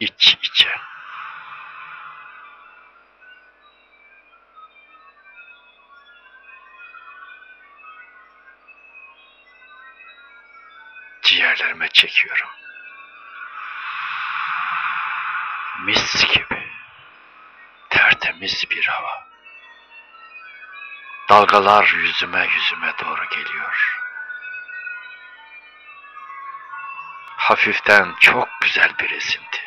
iç içe. Ciğerlerime çekiyorum. Mis gibi, tertemiz bir hava. Dalgalar yüzüme yüzüme doğru geliyor. Hafiften çok güzel bir esinti.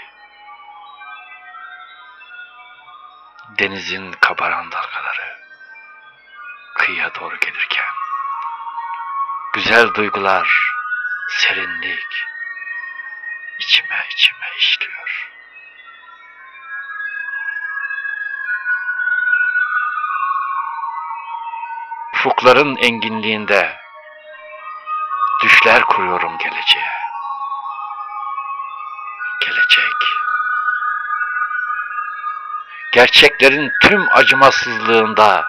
Denizin kabaran dalgaları kıyıya doğru gelirken güzel duygular, serinlik içime içime işliyor. Ufukların enginliğinde düşler kuruyorum geleceğe. Gerçeklerin tüm acımasızlığında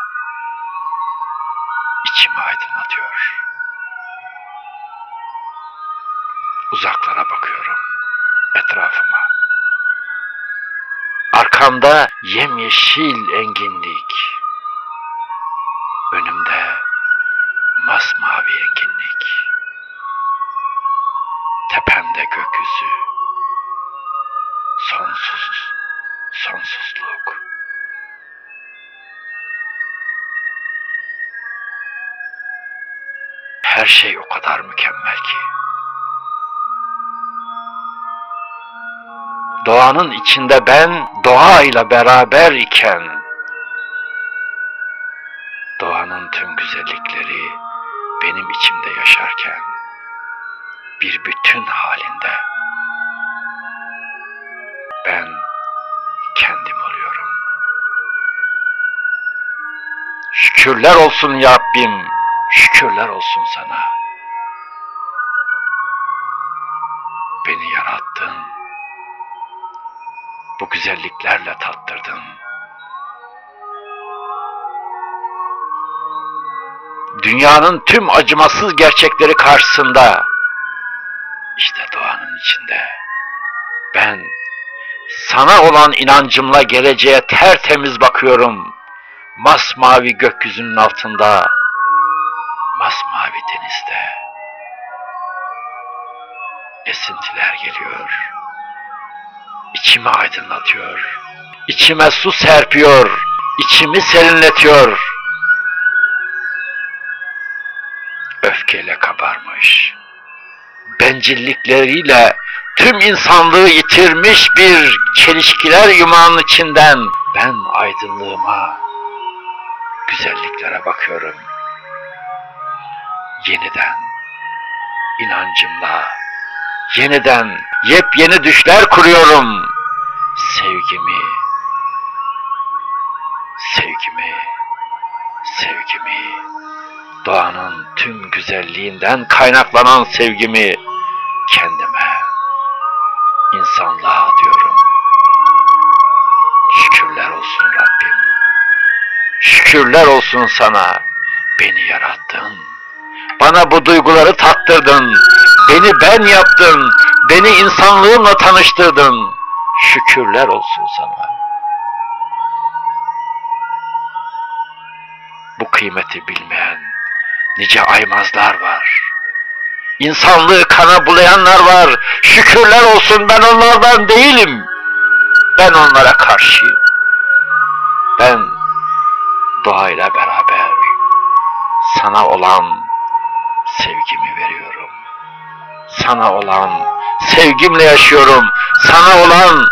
içimi aydınlatıyor. Uzaklara bakıyorum, etrafıma. Arkamda yemyeşil enginlik. Şey o kadar mükemmel ki. Doğanın içinde ben doğayla beraber iken doğanın tüm güzellikleri benim içimde yaşarken bir bütün halinde ben kendim oluyorum. Şükürler olsun ya Rabbim, şükürler olsun sana. Beni yarattın, bu güzelliklerle tattırdın. Dünyanın tüm acımasız gerçekleri karşısında, işte doğanın içinde, ben sana olan inancımla geleceğe tertemiz bakıyorum. Masmavi gökyüzünün altında, Esintiler geliyor. İçimi aydınlatıyor. İçime su serpiyor. İçimi serinletiyor. Öfkeyle kabarmış. Bencillikleriyle tüm insanlığı yitirmiş bir çelişkiler yumağının içinden ben aydınlığıma, güzelliklere bakıyorum. Yeniden inancımla, yeniden yepyeni düşler kuruyorum. Sevgimi, sevgimi, sevgimi, doğanın tüm güzelliğinden kaynaklanan sevgimi kendime, insanlığa diyorum. Şükürler olsun Rabbim. Şükürler olsun sana. Beni yarattın. Bana bu duyguları tattırdın. Beni ben yaptın. Beni insanlığımla tanıştırdın. Şükürler olsun sana. Bu kıymeti bilmeyen nice aymazlar var. İnsanlığı kana bulayanlar var. Şükürler olsun ben onlardan değilim. Ben onlara karşıyım. Ben doğayla beraber sana olan sevgimi veriyorum. Sana olan sevgimle yaşıyorum. Sana olan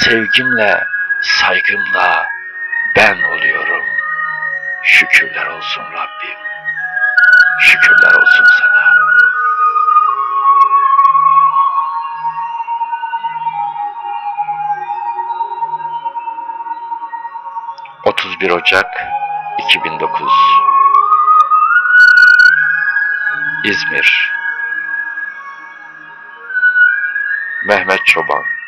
sevgimle, saygımla ben oluyorum. Şükürler olsun Rabbim. Şükürler olsun sana. 31 Ocak 2009 İzmir. Mehmet Çoban